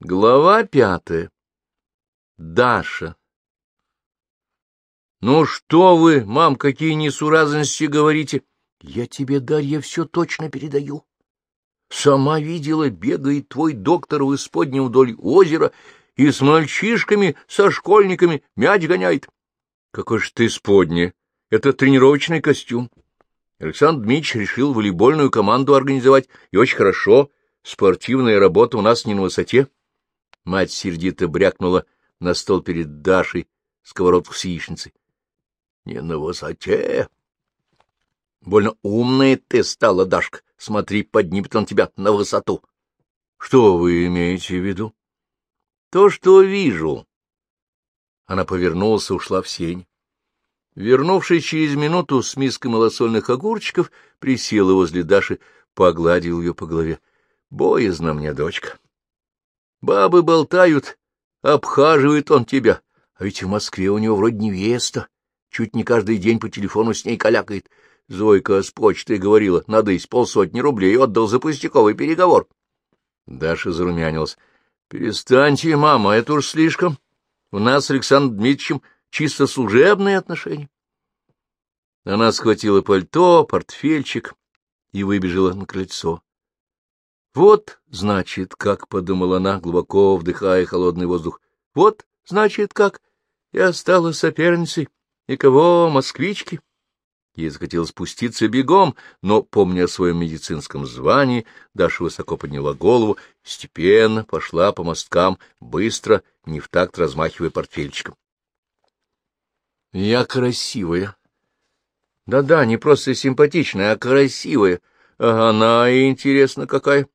Глава пятая. Даша. «Ну что вы, мам, какие несуразности говорите?» «Я тебе, Дарья, все точно передаю. Сама видела, бегает твой доктор в исподнем вдоль озера и с мальчишками, со школьниками мяч гоняет». «Какой же ты исподний? Это тренировочный костюм». Александр Дмитриевич решил волейбольную команду организовать, и очень хорошо. Спортивная работа у нас не на высоте. Мать сердито брякнула на стол перед Дашей сковородку с яичницей. — Не на высоте. — Больно умная ты стала, Дашка. Смотри, поднимет он тебя на высоту. — Что вы имеете в виду? — То, что вижу. Она повернулась и ушла в сень. Вернувшись через минуту с миской малосольных огурчиков, присела возле Даши, погладил ее по голове. — Боязно мне, дочка. — Бабы болтают, обхаживает он тебя. А ведь в Москве у него вроде невеста. Чуть не каждый день по телефону с ней калякает. Зойка с почтой говорила, надо из полсотни рублей отдал за пустяковый переговор. Даша зарумянилась. — Перестаньте, мама, это уж слишком. У нас с Александром Дмитриевичем чисто служебные отношения. Она схватила пальто, портфельчик и выбежала на крыльцо. Вот, значит, как, — подумала она, глубоко вдыхая холодный воздух, — вот, значит, как я стала соперницей. И кого, москвички? Ей захотелось спуститься бегом, но, помня о своем медицинском звании, Даша высоко подняла голову, степенно пошла по мосткам, быстро, не в такт размахивая портфельчиком. — Я красивая. Да-да, не просто симпатичная, а красивая. А она, интересно, какая.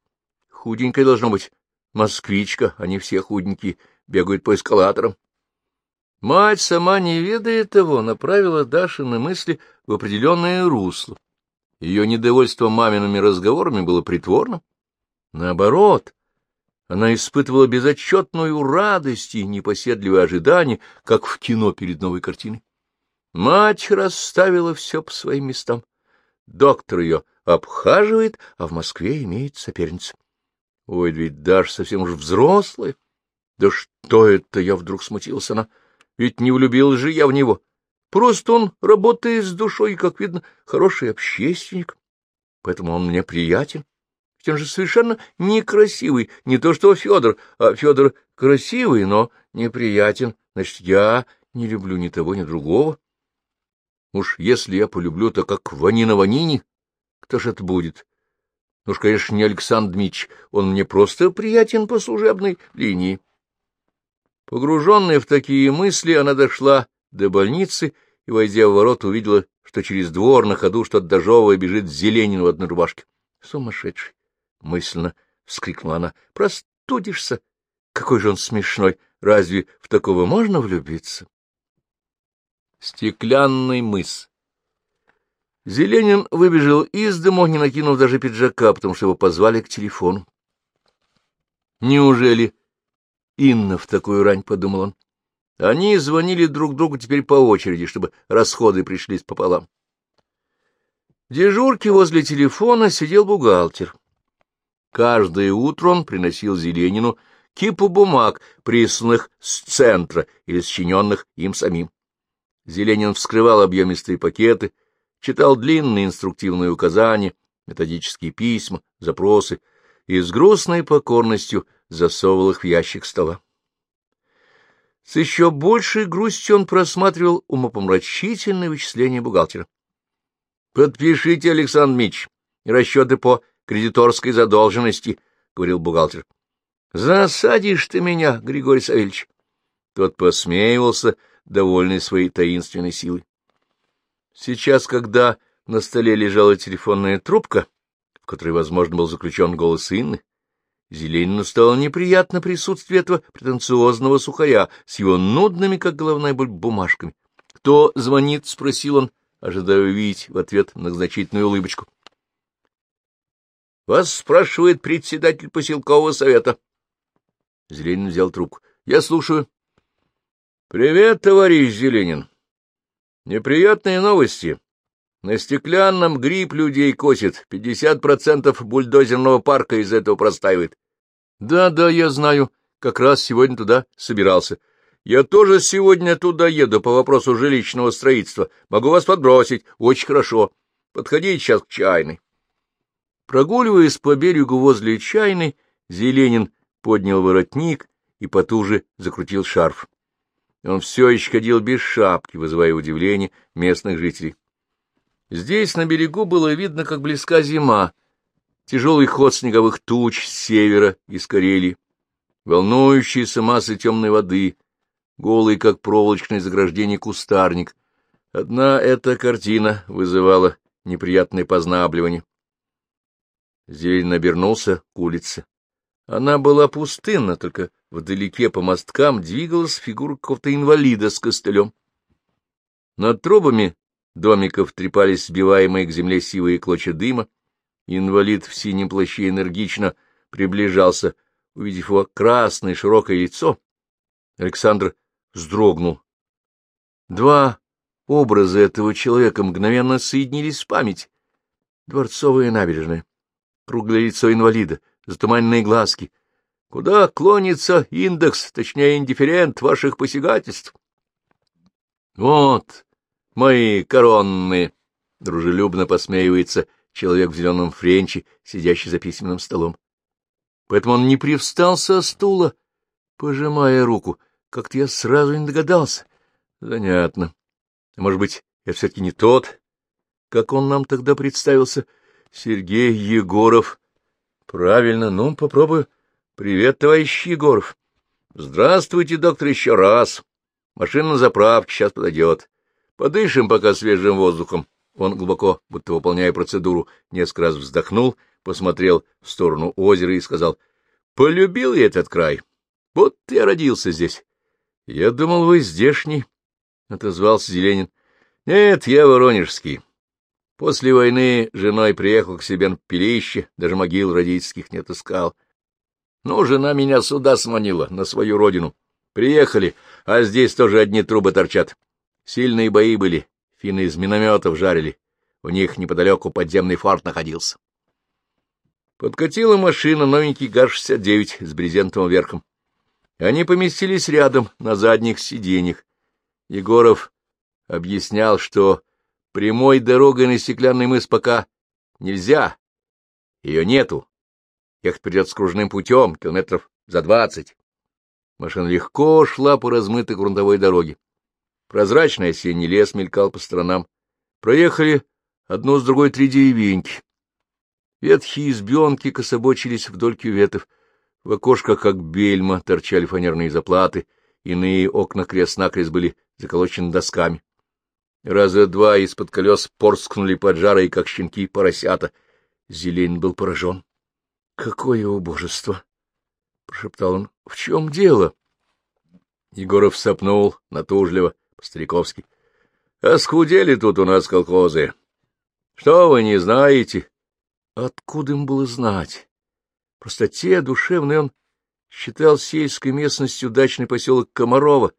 Худенькая должна быть. Москвичка, они все худенькие, бегают по эскалаторам. Мать, сама не ведая того, направила Дашины мысли в определенное русло. Ее недовольство мамиными разговорами было притворным. Наоборот, она испытывала безотчетную радость и непоседливое ожидание, как в кино перед новой картиной. Мать расставила все по своим местам. Доктор ее обхаживает, а в Москве имеет соперницу. Ой, ведь Даша совсем уж взрослая. Да что это, я вдруг смутился она. Ведь не влюбилась же я в него. Просто он работает с душой и, как видно, хороший общественник. Поэтому он мне приятен. Ведь он же совершенно некрасивый. Не то что Федор, а Федор красивый, но неприятен. Значит, я не люблю ни того, ни другого. Уж если я полюблю, то как Ванина Ванини, кто же это будет? Ну уж, конечно, не Александр Дмитрич, он мне просто приятен по служебной линии. Погруженная в такие мысли, она дошла до больницы и, войдя в ворот, увидела, что через двор на ходу что-то дожевывая бежит Зеленин в одной рубашке. — Сумасшедший! — мысленно вскрикнула она. — Простудишься! Какой же он смешной! Разве в такого можно влюбиться? Стеклянный мыс Зеленин выбежал из дому, не накинув даже пиджака, потому что его позвали к телефону. Неужели Инна в такую рань, — подумал он. Они звонили друг другу теперь по очереди, чтобы расходы пришлись пополам. В дежурке возле телефона сидел бухгалтер. Каждое утро он приносил Зеленину кипу бумаг, присланных с центра или сочиненных им самим. Зеленин вскрывал объемистые пакеты, читал длинные инструктивные указания, методические письма, запросы и с грустной покорностью засовывал их в ящик стола. С еще большей грустью он просматривал умопомрачительные вычисления бухгалтера. — Подпишите, Александр Мич, расчеты по кредиторской задолженности, — говорил бухгалтер. — Засадишь ты меня, Григорий Савельевич. Тот посмеивался, довольный своей таинственной силой. Сейчас, когда на столе лежала телефонная трубка, в которой, возможно, был заключен голос Инны, Зеленину стало неприятно присутствие этого претенциозного сухаря с его нудными, как головная боль, бумажками. — Кто звонит? — спросил он, ожидая увидеть в ответ многозначительную улыбочку. — Вас спрашивает председатель поселкового совета. Зеленин взял трубку. — Я слушаю. — Привет, товарищ Зеленин. Неприятные новости. На стеклянном гриб людей косит, пятьдесят процентов бульдозерного парка из этого простаивает. Да, да, я знаю. как раз сегодня туда собирался. Я тоже сегодня туда еду по вопросу жилищного строительства. Могу вас подбросить. Очень хорошо. Подходите сейчас к чайной. Прогуливаясь по берегу возле чайной, Зеленин поднял воротник и потуже закрутил шарф. Он все еще ходил без шапки, вызывая удивление местных жителей. Здесь, на берегу, было видно, как близка зима, тяжелый ход снеговых туч с севера, из Карелии, волнующиеся массы темной воды, голый, как проволочное заграждение, кустарник. Одна эта картина вызывала неприятное познабливание. Зелень обернулся к улице. Она была пустынна, только вдалеке по мосткам двигалась фигура какого-то инвалида с костылем. Над трубами домиков трепались сбиваемые к земле сивые клочья дыма. Инвалид в синем плаще энергично приближался. Увидев его красное широкое лицо, Александр вздрогнул. Два образа этого человека мгновенно соединились в память. Дворцовая набережная, круглое лицо инвалида, затуманенные глазки. Куда клонится индекс, точнее, индифферент ваших посягательств? Вот мои коронные, — дружелюбно посмеивается человек в зеленом френче, сидящий за письменным столом. Поэтому он не привстал со стула, пожимая руку. Как-то я сразу не догадался. Занятно. А может быть, я все-таки не тот, как он нам тогда представился? Сергей Егоров, Правильно, ну, попробую. Привет, товарищ Егоров. Здравствуйте, доктор, еще раз. Машина на заправке сейчас подойдет. Подышим пока свежим воздухом. Он глубоко, будто выполняя процедуру, несколько раз вздохнул, посмотрел в сторону озера и сказал, — Полюбил я этот край. Вот я родился здесь. — Я думал, вы здешний, — отозвался Зеленин. — Нет, я воронежский. После войны женой приехал к себе на пилище, даже могил родительских не отыскал. Ну, жена меня сюда сманила, на свою родину. Приехали, а здесь тоже одни трубы торчат. Сильные бои были, финны из минометов жарили. У них неподалеку подземный форт находился. Подкатила машина, новенький ГАР-69 с брезентовым верхом. Они поместились рядом, на задних сиденьях. Егоров объяснял, что Прямой дорогой на стеклянный мыс пока нельзя. Ее нету. Ехать придется кружным путем, километров за двадцать. Машина легко шла по размытой грунтовой дороге. Прозрачный осенний лес мелькал по сторонам. Проехали одну с другой три деревеньки. Ветхие избенки кособочились вдоль кюветов. В окошках, как бельма, торчали фанерные заплаты, иные окна крест-накрест были заколочены досками. Раза два из-под колес порскнули поджарые, как щенки поросята. Зелень был поражен. — Какое убожество! — прошептал он. — В чем дело? Егоров сопнул натужливо, по-стариковски. — Оскудели тут у нас колхозы. Что вы не знаете? Откуда им было знать? Просто те душевные он считал сельской местностью дачный поселок Комарова,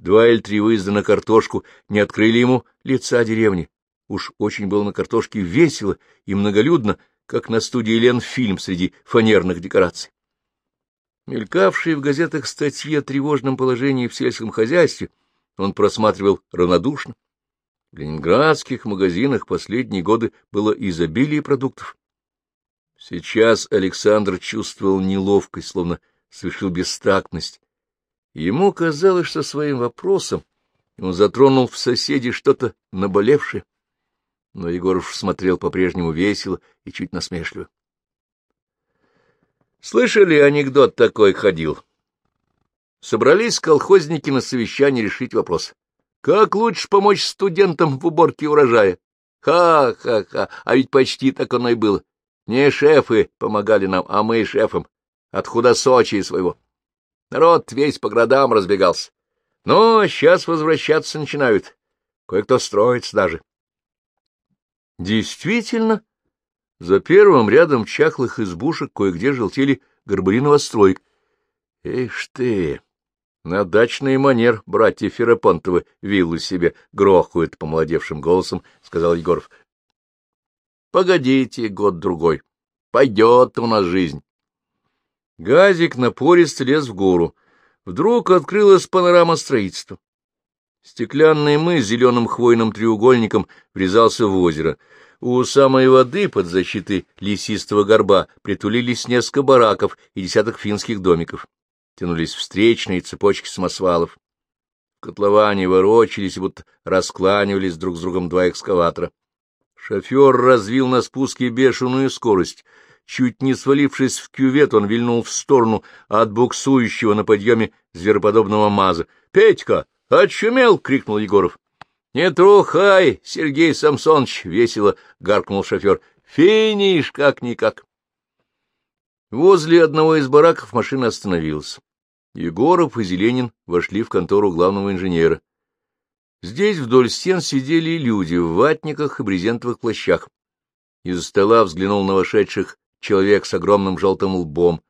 Два или три выезда на картошку не открыли ему лица деревни. Уж очень было на картошке весело и многолюдно, как на студии Ленфильм среди фанерных декораций. Мелькавшие в газетах статьи о тревожном положении в сельском хозяйстве он просматривал равнодушно. В ленинградских магазинах последние годы было изобилие продуктов. Сейчас Александр чувствовал неловкость, словно совершил бестактность, Ему казалось, что своим вопросом он затронул в соседи что-то наболевшее, но Егоров смотрел по-прежнему весело и чуть насмешливо. Слышали, анекдот такой ходил? Собрались колхозники на совещание решить вопрос. Как лучше помочь студентам в уборке урожая? Ха-ха-ха, а ведь почти так оно и было. Не шефы помогали нам, а мы шефам. От худосочия своего. Народ весь по городам разбегался. Но сейчас возвращаться начинают. Кое-кто строится даже. Действительно, за первым рядом чахлых избушек кое-где желтели горбыли новостроек. Ишь ты! На дачный манер братья Ферапонтовы виллу себе грохают помолодевшим голосом, — сказал Егоров. — Погодите год-другой. Пойдет у нас жизнь. Газик напористо лез в гору. Вдруг открылась панорама строительства. Стеклянный мыс зеленым хвойным треугольником врезался в озеро. У самой воды под защитой лесистого горба притулились несколько бараков и десяток финских домиков. Тянулись встречные цепочки самосвалов. В котловане ворочались будто раскланивались друг с другом два экскаватора. Шофер развил на спуске бешеную скорость. Чуть не свалившись в кювет, он вильнул в сторону от буксующего на подъеме звероподобного маза. — Петька, очумел! — крикнул Егоров. — Не трухай, Сергей Самсонович! — весело гаркнул шофер. — Финиш как-никак! Возле одного из бараков машина остановилась. Егоров и Зеленин вошли в контору главного инженера. Здесь вдоль стен сидели люди в ватниках и брезентовых плащах. Из стола взглянул на вошедших человек с огромным желтым лбом.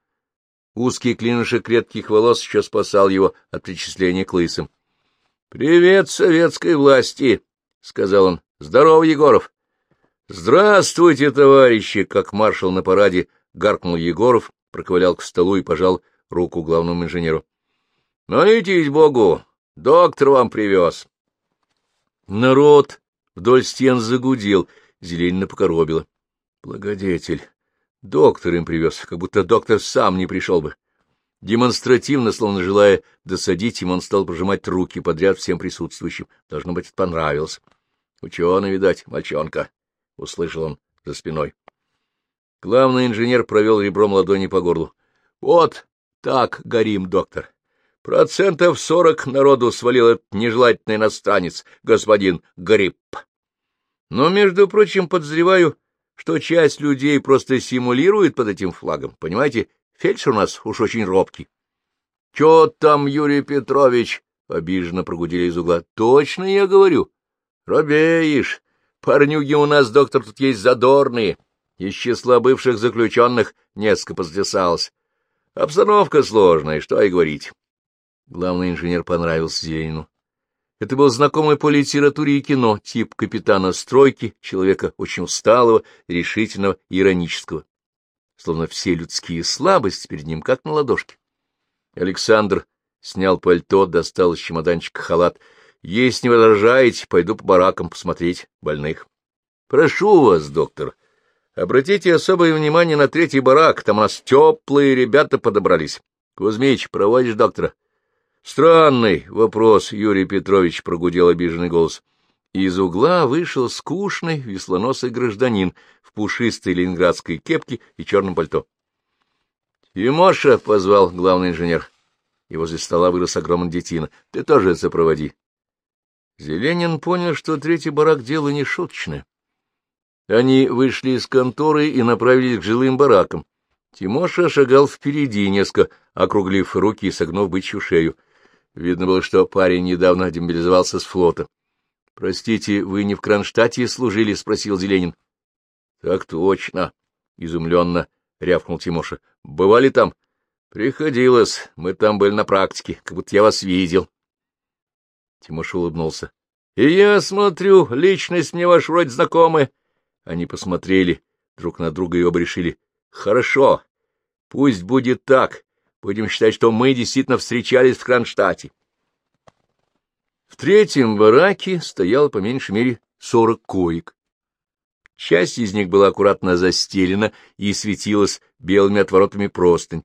Узкий клинышек редких волос еще спасал его от причисления к лысым. — Привет советской власти! — сказал он. — Здорово, Егоров! — Здравствуйте, товарищи! — как маршал на параде гаркнул Егоров, проковылял к столу и пожал руку главному инженеру. — Молитесь Богу! Доктор вам привез! Народ вдоль стен загудел, Зеленина покоробила. Благодетель. Доктор им привез, как будто доктор сам не пришел бы. Демонстративно, словно желая досадить им, он стал пожимать руки подряд всем присутствующим. Должно быть, понравилось. — Ученый, видать, мальчонка, — услышал он за спиной. Главный инженер провел ребром ладони по горлу. — Вот так горим, доктор. Процентов сорок народу свалил этот нежелательный иностранец, господин Грипп. Но, между прочим, подозреваю, что часть людей просто симулирует под этим флагом. Понимаете, фельдшер у нас уж очень робкий. — Чё там, Юрий Петрович? — обиженно прогудели из угла. — Точно я говорю. — Робеешь. Парнюги у нас, доктор, тут есть задорные. Из числа бывших заключенных несколько поздесалось. Обстановка сложная, что и говорить. Главный инженер понравился Зеленину. Это был знакомый по литературе и кино тип капитана стройки, человека очень усталого, решительного и иронического. Словно все людские слабости перед ним, как на ладошке. Александр снял пальто, достал из чемоданчика халат. — Есть не возражаете, пойду по баракам посмотреть больных. — Прошу вас, доктор, обратите особое внимание на третий барак, там у нас теплые ребята подобрались. Кузьмич, проводишь доктора? — Странный вопрос, Юрий Петрович, — прогудел обиженный голос. Из угла вышел скучный веслоносый гражданин в пушистой ленинградской кепке и черном пальто. — Тимоша, — позвал главный инженер, и возле стола вырос огромный детина. — Ты тоже сопроводи. Зеленин понял, что третий барак — дело не шуточное. Они вышли из конторы и направились к жилым баракам. Тимоша шагал впереди, несколько округлив руки и согнув бычью шею. Видно было, что парень недавно демобилизовался с флота. — Простите, вы не в Кронштадте служили? — спросил Зеленин. — Так точно, — изумленно рявкнул Тимоша. — Бывали там? — Приходилось. Мы там были на практике, как будто я вас видел. Тимоша улыбнулся. — И я смотрю, личность мне ваш вроде знакомая. Они посмотрели друг на друга и оба решили. — Хорошо, пусть будет так. Будем считать, что мы действительно встречались в Кронштадте. В третьем бараке стояло по меньшей мере сорок коек. Часть из них была аккуратно застелена и светилась белыми отворотами простынь,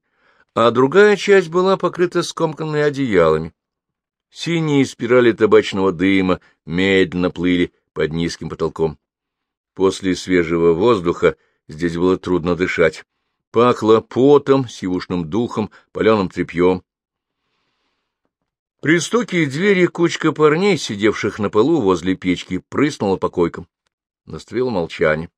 а другая часть была покрыта скомканными одеялами. Синие спирали табачного дыма медленно плыли под низким потолком. После свежего воздуха здесь было трудно дышать. Пахло потом, сивушным духом, паленым тряпьем. При стуке двери кучка парней, сидевших на полу возле печки, прыснула по койкам. Наступило молчание.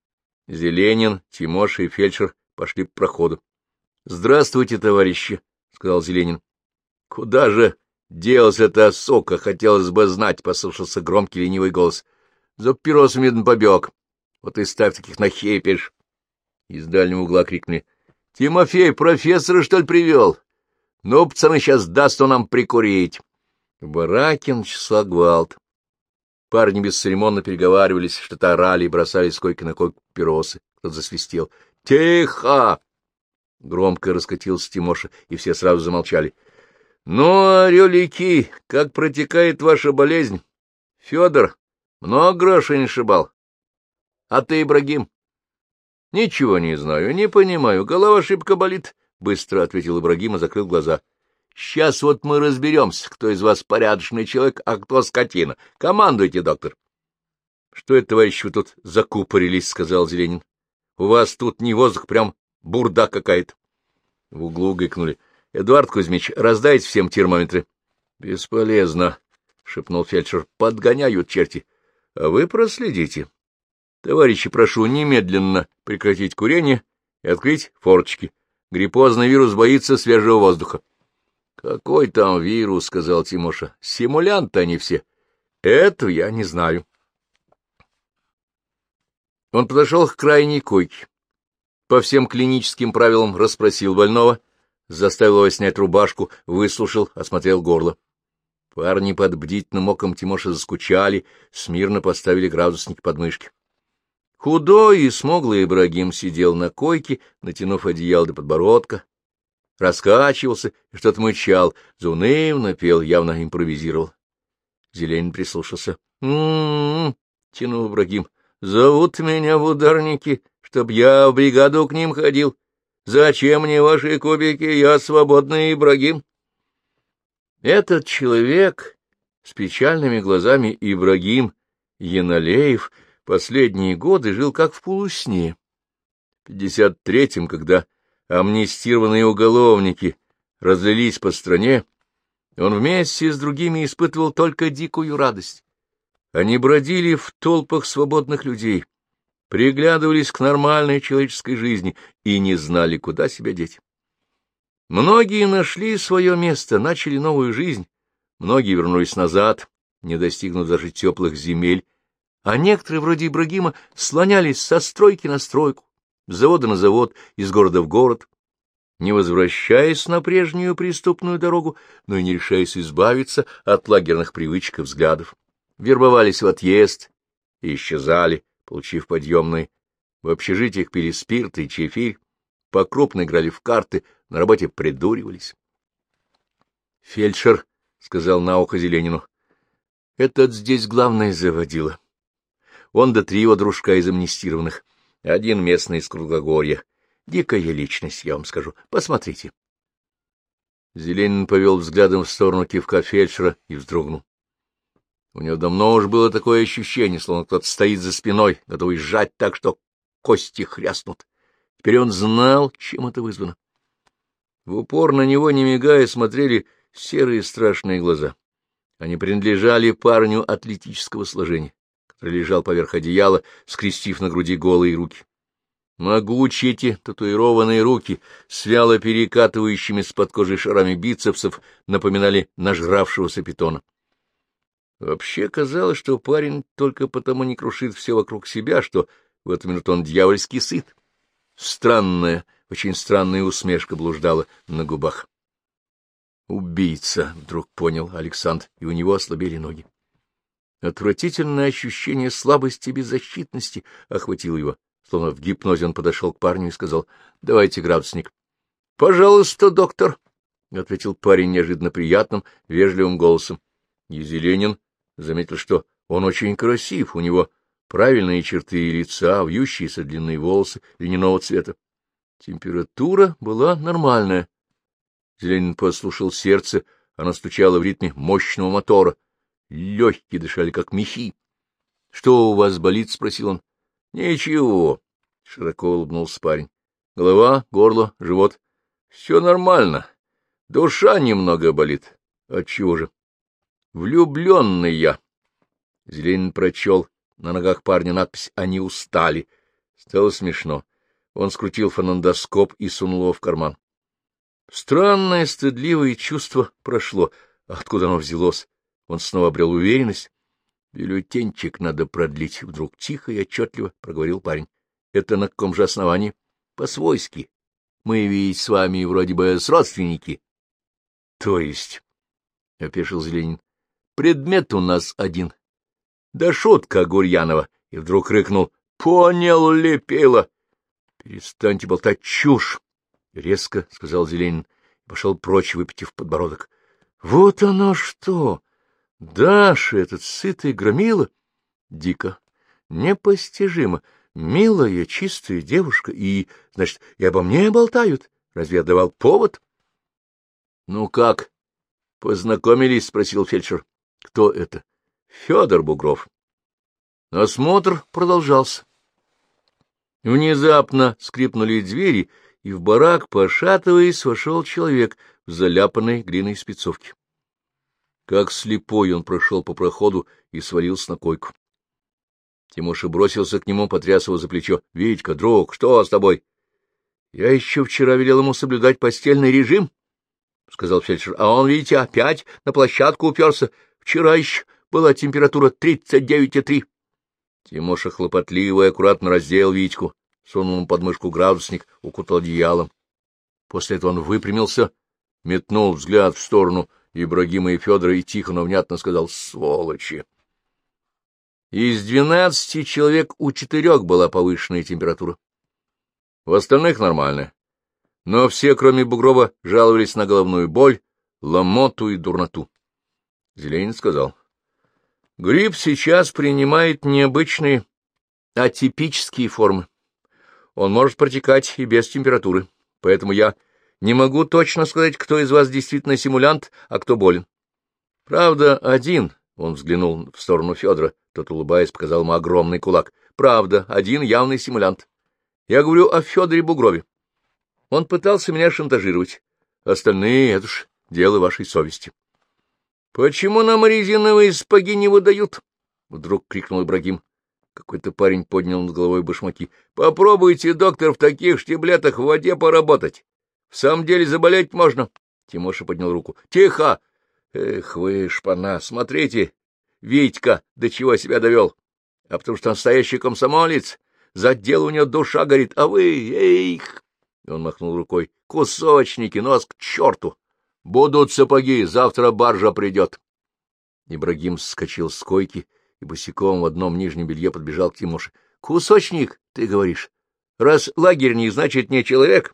Зеленин, Тимоша и фельдшер пошли к проходу. — Здравствуйте, товарищи, — сказал Зеленин. — Куда же делась эта сока, хотелось бы знать, — послышался громкий ленивый голос. — За папиросом, видно, побег. Вот и ставь таких нахепишь. Из дальнего угла крикнули. Тимофей профессора, что ли, привел? Ну, пацаны, сейчас даст он нам прикурить. В бараке начался гвалт. Парни бесцеремонно переговаривались, что-то орали и бросали с койки на койку папиросы. Кто-то засвистел. «Тихо!» Громко раскатился Тимоша, и все сразу замолчали. — Ну, орелики, как протекает ваша болезнь? Федор, много грошей не шибал. А ты, Ибрагим? — Ничего не знаю, не понимаю, голова шибко болит, — быстро ответил Ибрагим и закрыл глаза. — Сейчас вот мы разберемся, кто из вас порядочный человек, а кто скотина. Командуйте, доктор. — Что это, товарищи, вы тут закупорились, — сказал Зеленин. — У вас тут не воздух, прям бурда какая-то. В углу гыкнули. — Эдуард Кузьмич, раздайте всем термометры. — Бесполезно, — шепнул фельдшер. — Подгоняют черти. — А вы проследите. Товарищи, прошу немедленно прекратить курение и открыть форточки. Гриппозный вирус боится свежего воздуха. — Какой там вирус, — сказал Тимоша. — Симулянты они все. — Это я не знаю. Он подошел к крайней койке. По всем клиническим правилам расспросил больного, заставил его снять рубашку, выслушал, осмотрел горло. Парни под бдительным оком Тимоша заскучали, смирно поставили градусник под мышки. Худой и смуглый Ибрагим сидел на койке, натянув одеяло до подбородка, раскачивался и что-то мычал, заунывно пел, явно импровизировал. Зелень прислушался. «М-м-м», тянул Ибрагим, — «зовут меня в ударники, чтоб я в бригаду к ним ходил. Зачем мне ваши кубики, я свободный Ибрагим?» Этот человек с печальными глазами Ибрагим Яналеев — последние годы жил как в полусне. В 53-м, когда амнистированные уголовники разлились по стране, он вместе с другими испытывал только дикую радость. Они бродили в толпах свободных людей, приглядывались к нормальной человеческой жизни и не знали, куда себя деть. Многие нашли свое место, начали новую жизнь, многие вернулись назад, не достигнув даже теплых земель, а некоторые, вроде Ибрагима, слонялись со стройки на стройку, с завода на завод, из города в город, не возвращаясь на прежнюю преступную дорогу, но и не решаясь избавиться от лагерных привычек и взглядов. Вербовались в отъезд и исчезали, получив подъемные. В общежитиях пили спирт и чефирь, покрупно играли в карты, на работе придуривались. — Фельдшер, — сказал на ухо Зеленину, — этот здесь главное заводила. Он до три его дружка из амнистированных. Один местный из Кругогорья. Дикая личность, я вам скажу. Посмотрите. Зеленин повел взглядом в сторону кивка фельдшера и вздрогнул. У него давно уж было такое ощущение, словно кто-то стоит за спиной, готовый сжать так, что кости хряснут. Теперь он знал, чем это вызвано. В упор на него, не мигая, смотрели серые страшные глаза. Они принадлежали парню атлетического сложения который лежал поверх одеяла, скрестив на груди голые руки. Могучие эти татуированные руки с вяло перекатывающими с-под кожи шарами бицепсов напоминали нажравшегося питона. Вообще казалось, что парень только потому не крушит все вокруг себя, что в эту минуту он дьявольски сыт. Странная, очень странная усмешка блуждала на губах. «Убийца!» — вдруг понял Александр, и у него ослабели ноги. Отвратительное ощущение слабости и беззащитности охватило его. Словно в гипнозе он подошел к парню и сказал, — Давайте градусник. — Пожалуйста, доктор, — ответил парень неожиданно приятным, вежливым голосом. И Зеленин заметил, что он очень красив, у него правильные черты лица, вьющиеся длинные волосы льняного цвета. Температура была нормальная. Зеленин послушал сердце, оно стучало в ритме мощного мотора — легкие дышали, как мехи. — Что у вас болит? — спросил он. — Ничего, — широко улыбнулся парень. — Голова, горло, живот. — Все нормально. Душа немного болит. — Отчего же? — Влюбленный я. Зеленин прочел на ногах парня надпись «Они устали». Стало смешно. Он скрутил фонендоскоп и сунул его в карман. Странное стыдливое чувство прошло. Откуда оно взялось? Он снова обрел уверенность. «Бюллетенчик надо продлить», — вдруг тихо и отчетливо проговорил парень. «Это на каком же основании?» «По-свойски. Мы ведь с вами вроде бы с родственники». «То есть?» — опешил Зеленин. «Предмет у нас один. Да шутка Гурьянова!» И вдруг рыкнул. «Понял ли, пела?» «Перестаньте болтать чушь!» резко сказал Зеленин пошел прочь, выпитив подбородок. — Вот оно что! Даша, этот сытый громила! Дико, непостижимо. Милая, чистая девушка, и, значит, и обо мне болтают. Разве я давал повод? — Ну как? — Познакомились? — спросил фельдшер. — Кто это? — Федор Бугров. Осмотр продолжался. Внезапно скрипнули двери, и в барак, пошатываясь, вошел человек в заляпанной глиной спецовке. Как слепой он прошел по проходу и свалился на койку. Тимоша бросился к нему, потряс его за плечо. — Витька, друг, что с тобой? — Я еще вчера велел ему соблюдать постельный режим, — сказал фельдшер. — А он, видите, опять на площадку уперся. Вчера еще была температура тридцать девять и три. Тимоша хлопотливо и аккуратно раздел Витьку, сунул ему под мышку градусник, укутал одеялом. После этого он выпрямился, метнул взгляд в сторону Ибрагима и Федора и тихо, но внятно сказал «Сволочи!». Из двенадцати человек у четырех была повышенная температура. У остальных нормальная. Но все, кроме Бугрова, жаловались на головную боль, ломоту и дурноту. Зеленин сказал. Грипп сейчас принимает необычные атипические формы. Он может протекать и без температуры, поэтому я не могу точно сказать, кто из вас действительно симулянт, а кто болен. Правда, один, — он взглянул в сторону Федора, тот, улыбаясь, показал ему огромный кулак. Правда, один явный симулянт. Я говорю о Федоре Бугрове. Он пытался меня шантажировать. Остальные — это ж дело вашей совести. — Почему нам резиновые спаги не выдают? — вдруг крикнул Ибрагим. Какой-то парень поднял над головой башмаки. — Попробуйте, доктор, в таких штиблетах в воде поработать. В самом деле заболеть можно. Тимоша поднял руку. — Тихо! Эх вы, шпана, смотрите, Витька до чего себя довел. А потому что настоящий комсомолец, за дело у него душа горит, а вы, эйх! Он махнул рукой. — Кусочники, нос к черту! Будут сапоги, завтра баржа придет. Ибрагим вскочил с койки и босиком в одном нижнем белье подбежал к Тимоше. — Кусочник, ты говоришь? Раз лагерник, значит, не человек.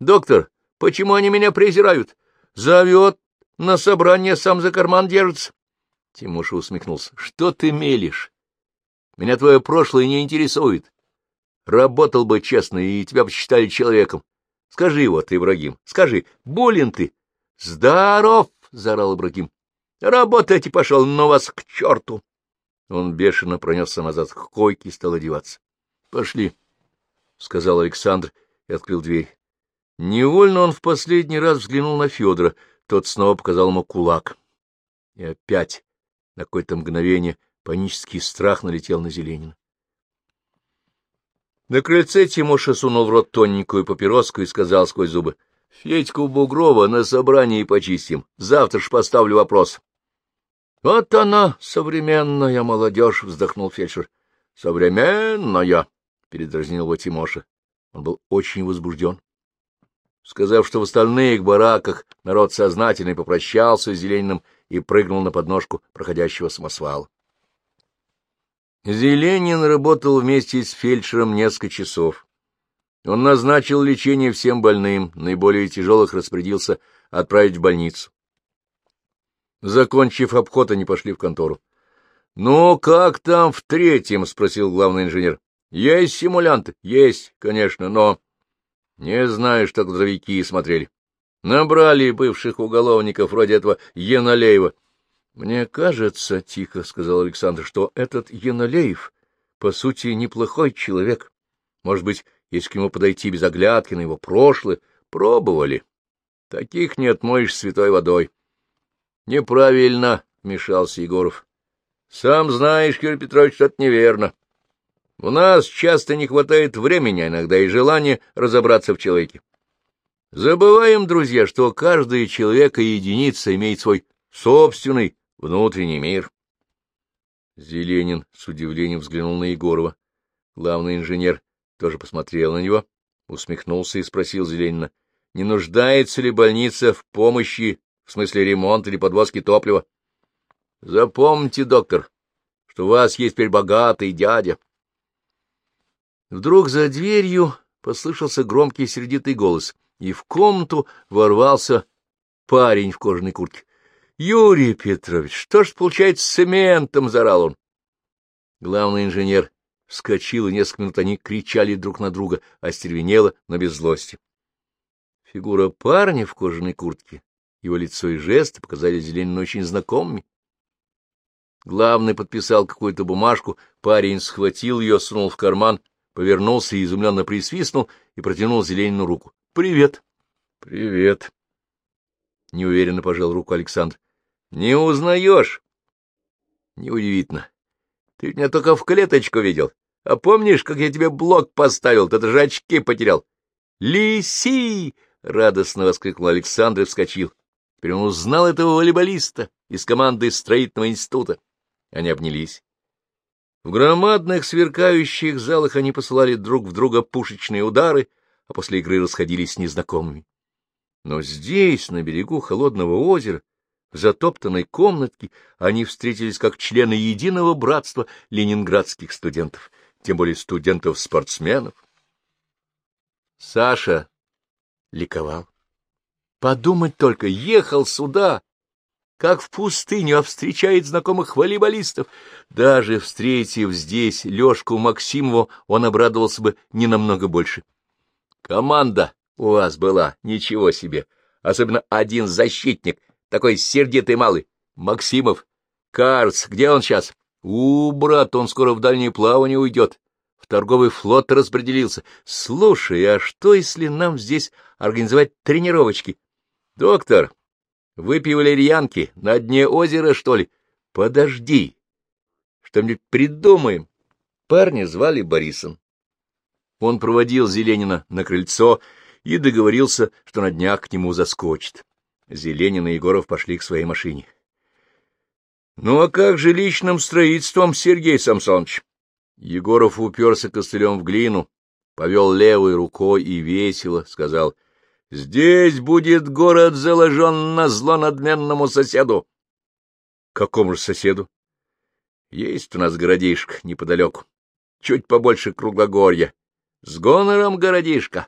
Доктор, почему они меня презирают? Зовет на собрание, сам за карман держится. Тимоша усмехнулся. — Что ты мелешь? Меня твое прошлое не интересует. Работал бы честно, и тебя бы считали человеком. Скажи вот, Ибрагим, скажи, болен ты? — Здоров! — заорал Ибрагим. — Работать и пошел, но вас к черту! Он бешено пронесся назад к койке и стал одеваться. — Пошли, — сказал Александр и открыл дверь. Невольно он в последний раз взглянул на Федора, тот снова показал ему кулак. И опять на какое-то мгновение панический страх налетел на Зеленина. На крыльце Тимоша сунул в рот тоненькую папироску и сказал сквозь зубы, — Федьку Бугрова на собрании почистим. Завтра ж поставлю вопрос. — Вот она, современная молодежь, — вздохнул фельдшер. — Современная, — передразнил его Тимоша. Он был очень возбужден. Сказав, что в остальных бараках народ сознательный попрощался с Зелениным и прыгнул на подножку проходящего самосвала. Зеленин работал вместе с фельдшером несколько часов. Он назначил лечение всем больным, наиболее тяжелых распорядился отправить в больницу. Закончив обход, они пошли в контору. — Ну, как там в третьем? — спросил главный инженер. — Есть симулянты? — Есть, конечно, но... Не знаю, что кадровики смотрели. Набрали бывших уголовников вроде этого Яналеева. — Мне кажется, — тихо сказал Александр, — что этот Яналеев, по сути, неплохой человек. Может быть, если к нему подойти без оглядки на его прошлое, пробовали. Таких не отмоешь святой водой. — Неправильно, — вмешался Егоров. — Сам знаешь, Кирилл Петрович, что это неверно. У нас часто не хватает времени, а иногда и желания разобраться в человеке. Забываем, друзья, что каждый человек и единица имеет свой собственный внутренний мир. Зеленин с удивлением взглянул на Егорова. Главный инженер тоже посмотрел на него, усмехнулся и спросил Зеленина, не нуждается ли больница в помощи, в смысле ремонта или подвозки топлива. — Запомните, доктор, что у вас есть теперь богатый дядя. Вдруг за дверью послышался громкий сердитый голос. и в комнату ворвался парень в кожаной куртке. — Юрий Петрович, что ж получается с цементом? — заорал он. Главный инженер вскочил, и несколько минут они кричали друг на друга, остервенело, но без злости. Фигура парня в кожаной куртке, его лицо и жесты показались Зеленину очень знакомыми. Главный подписал какую-то бумажку, парень схватил ее, сунул в карман, повернулся и изумленно присвистнул и протянул Зеленину руку. — Привет. — Привет. — неуверенно пожал руку Александр. — Не узнаешь? — Неудивительно. Ты меня только в клеточку видел. А помнишь, как я тебе блок поставил? Ты даже очки потерял. — Лиси! — радостно воскликнул Александр и вскочил. Теперь он узнал этого волейболиста из команды строительного института. Они обнялись. В громадных сверкающих залах они посылали друг в друга пушечные удары, а после игры расходились с незнакомыми. Но здесь, на берегу холодного озера, в затоптанной комнатке, они встретились как члены единого братства ленинградских студентов, тем более студентов-спортсменов. Саша ликовал. Подумать только, ехал сюда, как в пустыню, а встречает знакомых волейболистов. Даже встретив здесь Лёшку Максимову, он обрадовался бы не намного больше. Команда у вас была, ничего себе, особенно один защитник, такой сердитый малый, Максимов. Карц, где он сейчас? У, брат, он скоро в дальнее плавание уйдет. В торговый флот распределился. Слушай, а что, если нам здесь организовать тренировочки? Доктор, выпей валерьянки на дне озера, что ли? Подожди. Что-нибудь придумаем. Парня звали Борисом. Он проводил Зеленина на крыльцо и договорился, что на днях к нему заскочит. Зеленин и Егоров пошли к своей машине. — Ну а как же личным строительством, Сергей Самсонович? Егоров уперся костылем в глину, повел левой рукой и весело сказал, — Здесь будет город заложен на зло надменному соседу. — Какому же соседу? — Есть у нас городишко неподалеку, чуть побольше круглогорья. С гонором городишко.